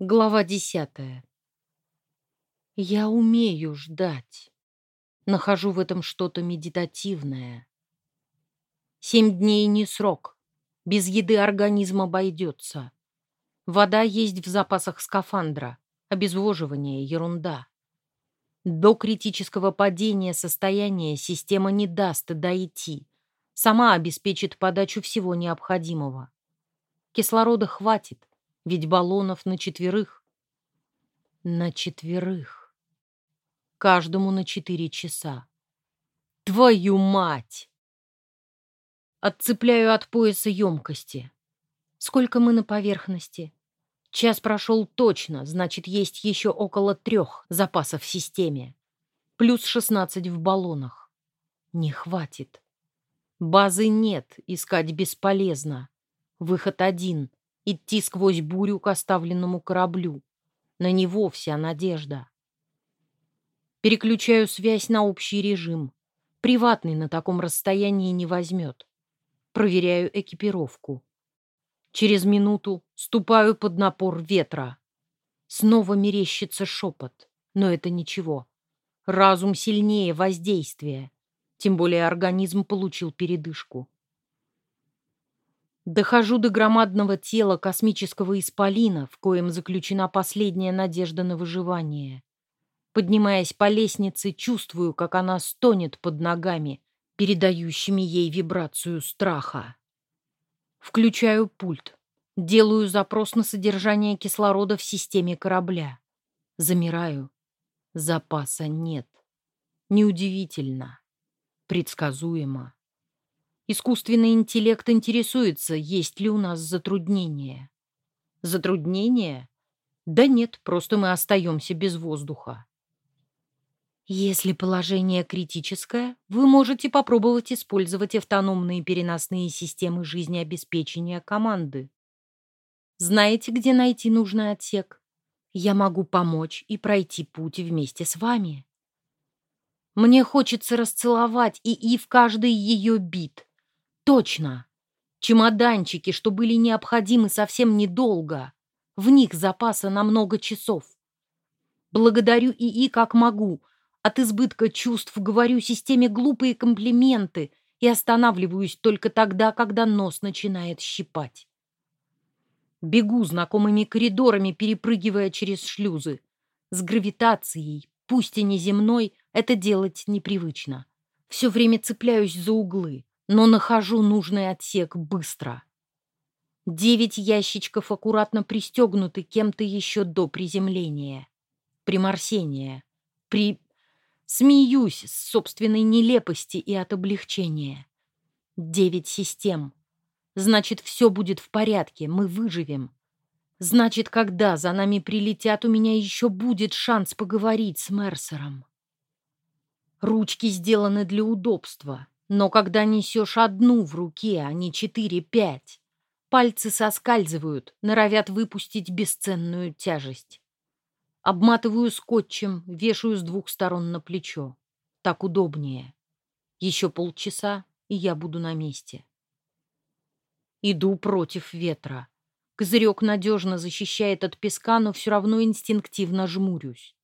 Глава десятая. Я умею ждать. Нахожу в этом что-то медитативное. Семь дней не срок. Без еды организм обойдется. Вода есть в запасах скафандра. Обезвоживание — ерунда. До критического падения состояния система не даст дойти. Сама обеспечит подачу всего необходимого. Кислорода хватит, ведь баллонов на четверых. На четверых. Каждому на четыре часа. Твою мать! Отцепляю от пояса емкости. Сколько мы на поверхности? Час прошел точно, значит, есть еще около трех запасов в системе. Плюс шестнадцать в баллонах. Не хватит. Базы нет, искать бесполезно. Выход один — идти сквозь бурю к оставленному кораблю. На него вся надежда. Переключаю связь на общий режим. Приватный на таком расстоянии не возьмет. Проверяю экипировку. Через минуту ступаю под напор ветра. Снова мерещится шепот, но это ничего. Разум сильнее воздействия. Тем более организм получил передышку. Дохожу до громадного тела космического исполина, в коем заключена последняя надежда на выживание. Поднимаясь по лестнице, чувствую, как она стонет под ногами, передающими ей вибрацию страха. Включаю пульт. Делаю запрос на содержание кислорода в системе корабля. Замираю. Запаса нет. Неудивительно. Предсказуемо. Искусственный интеллект интересуется, есть ли у нас затруднения. Затруднения? Да нет, просто мы остаемся без воздуха. Если положение критическое, вы можете попробовать использовать автономные переносные системы жизнеобеспечения команды. Знаете, где найти нужный отсек? Я могу помочь и пройти путь вместе с вами. Мне хочется расцеловать и в каждый ее бит. Точно. Чемоданчики, что были необходимы совсем недолго. В них запаса на много часов. Благодарю ИИ как могу — от избытка чувств говорю системе глупые комплименты и останавливаюсь только тогда, когда нос начинает щипать. Бегу знакомыми коридорами, перепрыгивая через шлюзы. С гравитацией, пусть и неземной, это делать непривычно. Все время цепляюсь за углы, но нахожу нужный отсек быстро. Девять ящичков аккуратно пристегнуты кем-то еще до приземления. Приморсения. При Смеюсь с собственной нелепости и от облегчения. Девять систем. Значит, все будет в порядке, мы выживем. Значит, когда за нами прилетят, у меня еще будет шанс поговорить с Мерсером. Ручки сделаны для удобства, но когда несешь одну в руке, а не четыре-пять, пальцы соскальзывают, норовят выпустить бесценную тяжесть. Обматываю скотчем, вешаю с двух сторон на плечо. Так удобнее. Еще полчаса, и я буду на месте. Иду против ветра. Козырек надежно защищает от песка, но все равно инстинктивно жмурюсь.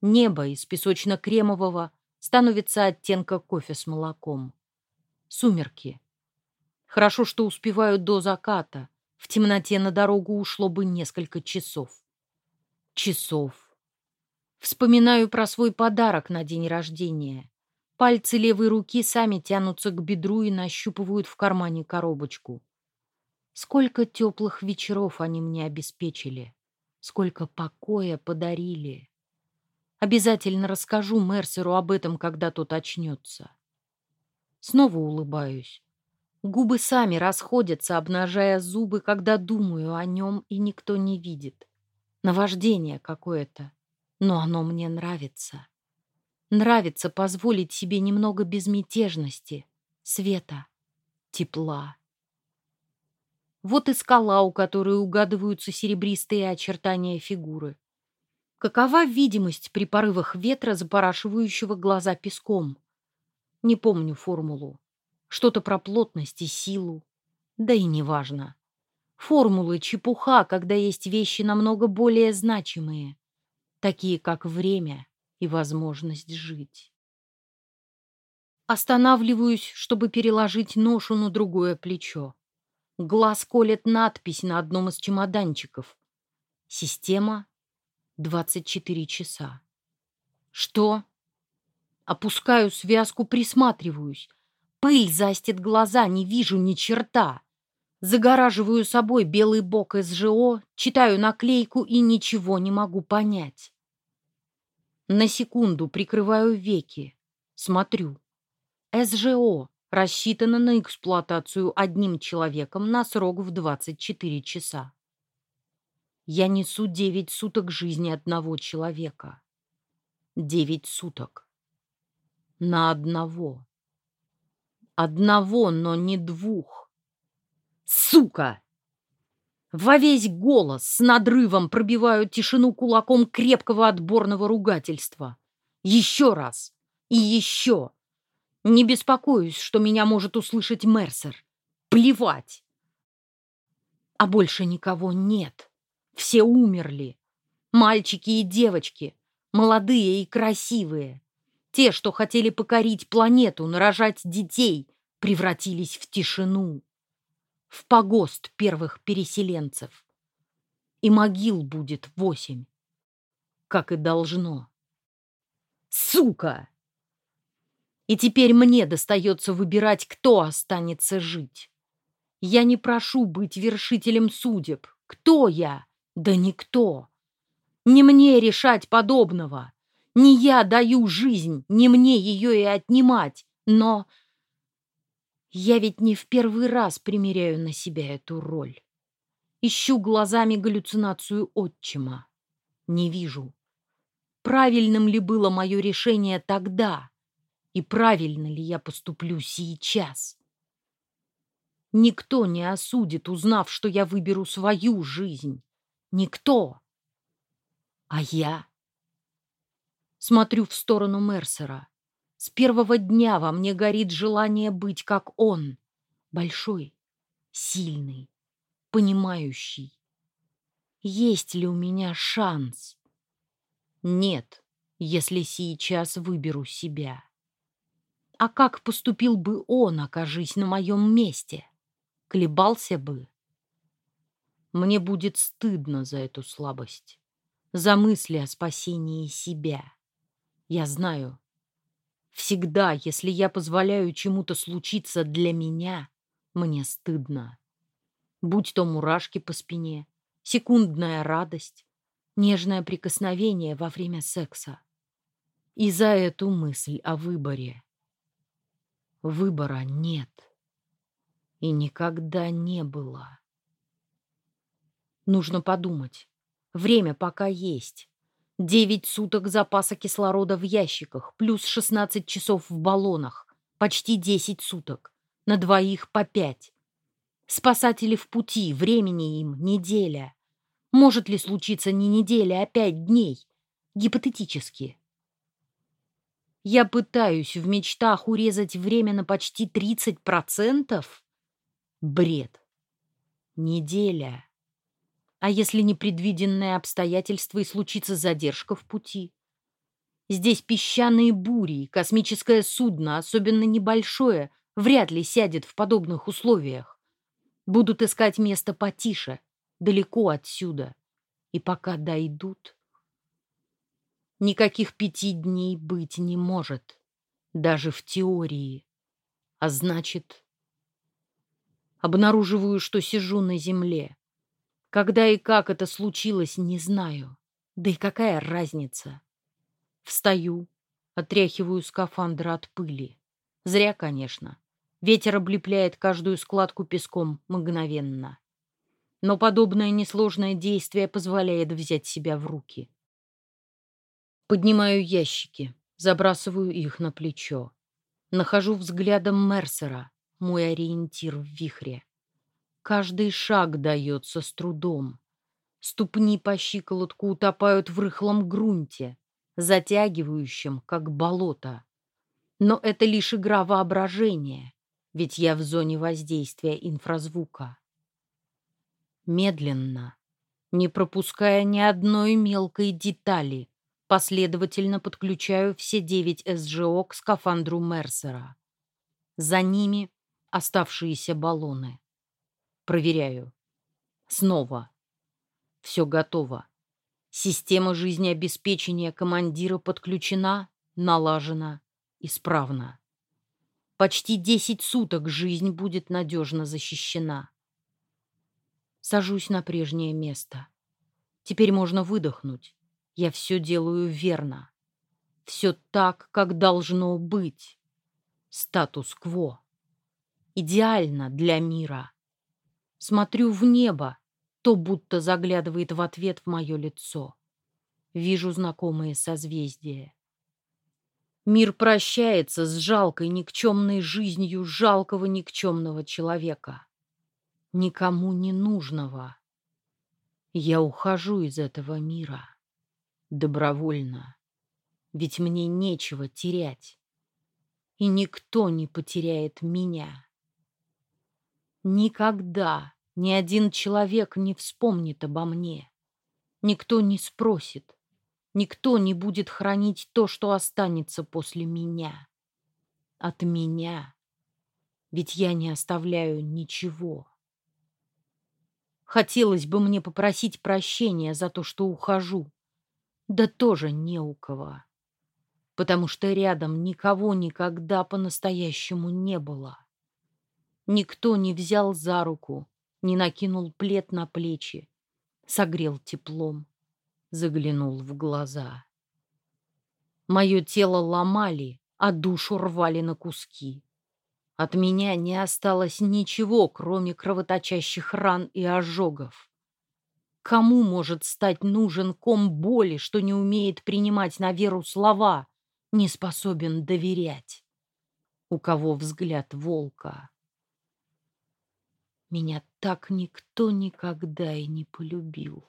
Небо из песочно-кремового становится оттенка кофе с молоком. Сумерки. Хорошо, что успеваю до заката. В темноте на дорогу ушло бы несколько часов часов. Вспоминаю про свой подарок на день рождения. Пальцы левой руки сами тянутся к бедру и нащупывают в кармане коробочку. Сколько теплых вечеров они мне обеспечили. Сколько покоя подарили. Обязательно расскажу Мерсеру об этом, когда тот очнется. Снова улыбаюсь. Губы сами расходятся, обнажая зубы, когда думаю о нем, и никто не видит. Наваждение какое-то. Но оно мне нравится. Нравится позволить себе немного безмятежности, света, тепла. Вот и скала, у которой угадываются серебристые очертания фигуры. Какова видимость при порывах ветра, запорашивающего глаза песком? Не помню формулу. Что-то про плотность и силу. Да и неважно. Формулы чепуха, когда есть вещи намного более значимые, такие как время и возможность жить. Останавливаюсь, чтобы переложить ношу на другое плечо. Глаз колет надпись на одном из чемоданчиков. Система 24 часа. Что? Опускаю связку, присматриваюсь. Пыль застит глаза, не вижу ни черта. Загораживаю собой белый бок СЖО, читаю наклейку и ничего не могу понять. На секунду прикрываю веки, смотрю. СЖО рассчитано на эксплуатацию одним человеком на срок в 24 часа. Я несу 9 суток жизни одного человека. 9 суток. На одного. Одного, но не двух. Сука! Во весь голос с надрывом пробивают тишину кулаком крепкого отборного ругательства. Еще раз. И еще. Не беспокоюсь, что меня может услышать Мерсер. Плевать. А больше никого нет. Все умерли. Мальчики и девочки. Молодые и красивые. Те, что хотели покорить планету, нарожать детей, превратились в тишину. В погост первых переселенцев. И могил будет восемь. Как и должно. Сука! И теперь мне достается выбирать, кто останется жить. Я не прошу быть вершителем судеб. Кто я? Да никто. Не мне решать подобного. Не я даю жизнь, не мне ее и отнимать. Но я ведь не в первый раз примеряю на себя эту роль. Ищу глазами галлюцинацию отчима. Не вижу. Правильным ли было мое решение тогда? и правильно ли я поступлю сейчас. Никто не осудит, узнав, что я выберу свою жизнь. Никто. А я? Смотрю в сторону Мерсера. С первого дня во мне горит желание быть как он. Большой, сильный, понимающий. Есть ли у меня шанс? Нет, если сейчас выберу себя. А как поступил бы он, окажись на моем месте? Колебался бы? Мне будет стыдно за эту слабость, за мысли о спасении себя. Я знаю, всегда, если я позволяю чему-то случиться для меня, мне стыдно. Будь то мурашки по спине, секундная радость, нежное прикосновение во время секса. И за эту мысль о выборе Выбора нет. И никогда не было. Нужно подумать. Время пока есть. Девять суток запаса кислорода в ящиках, плюс шестнадцать часов в баллонах. Почти десять суток. На двоих по пять. Спасатели в пути, времени им неделя. Может ли случиться не неделя, а пять дней? Гипотетически. Я пытаюсь в мечтах урезать время на почти 30%? Бред. Неделя. А если непредвиденное обстоятельство и случится задержка в пути? Здесь песчаные бури, космическое судно, особенно небольшое, вряд ли сядет в подобных условиях. Будут искать место потише, далеко отсюда. И пока дойдут... Никаких пяти дней быть не может, даже в теории. А значит, обнаруживаю, что сижу на земле. Когда и как это случилось, не знаю. Да и какая разница? Встаю, отряхиваю скафандр от пыли. Зря, конечно. Ветер облепляет каждую складку песком мгновенно. Но подобное несложное действие позволяет взять себя в руки. Поднимаю ящики, забрасываю их на плечо. Нахожу взглядом Мерсера, мой ориентир в вихре. Каждый шаг дается с трудом. Ступни по щиколотку утопают в рыхлом грунте, затягивающем, как болото. Но это лишь игра воображения, ведь я в зоне воздействия инфразвука. Медленно, не пропуская ни одной мелкой детали, последовательно подключаю все девять СЖО к скафандру Мерсера. За ними оставшиеся баллоны. Проверяю. Снова. Все готово. Система жизнеобеспечения командира подключена, налажена, исправна. Почти десять суток жизнь будет надежно защищена. Сажусь на прежнее место. Теперь можно выдохнуть. Я все делаю верно. Все так, как должно быть. Статус-кво. Идеально для мира. Смотрю в небо, то будто заглядывает в ответ в мое лицо. Вижу знакомые созвездия. Мир прощается с жалкой никчемной жизнью жалкого никчемного человека. Никому не нужного. Я ухожу из этого мира. Добровольно. Ведь мне нечего терять. И никто не потеряет меня. Никогда ни один человек не вспомнит обо мне. Никто не спросит. Никто не будет хранить то, что останется после меня. От меня. Ведь я не оставляю ничего. Хотелось бы мне попросить прощения за то, что ухожу. Да тоже не у кого. Потому что рядом никого никогда по-настоящему не было. Никто не взял за руку, не накинул плед на плечи, согрел теплом, заглянул в глаза. Мое тело ломали, а душу рвали на куски. От меня не осталось ничего, кроме кровоточащих ран и ожогов. Кому может стать нужен ком боли, что не умеет принимать на веру слова, не способен доверять? У кого взгляд волка? Меня так никто никогда и не полюбил.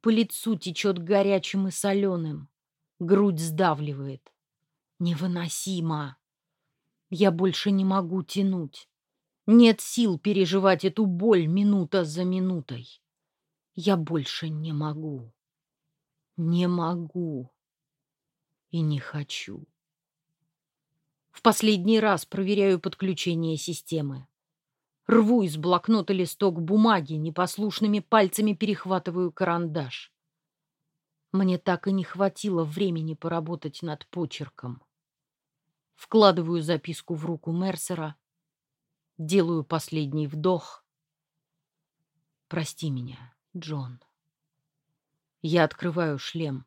По лицу течет горячим и соленым. Грудь сдавливает. Невыносимо. Я больше не могу тянуть. Нет сил переживать эту боль минута за минутой. Я больше не могу. Не могу. И не хочу. В последний раз проверяю подключение системы. Рву из блокнота листок бумаги, непослушными пальцами перехватываю карандаш. Мне так и не хватило времени поработать над почерком. Вкладываю записку в руку Мерсера, делаю последний вдох. Прости меня, Джон. Я открываю шлем.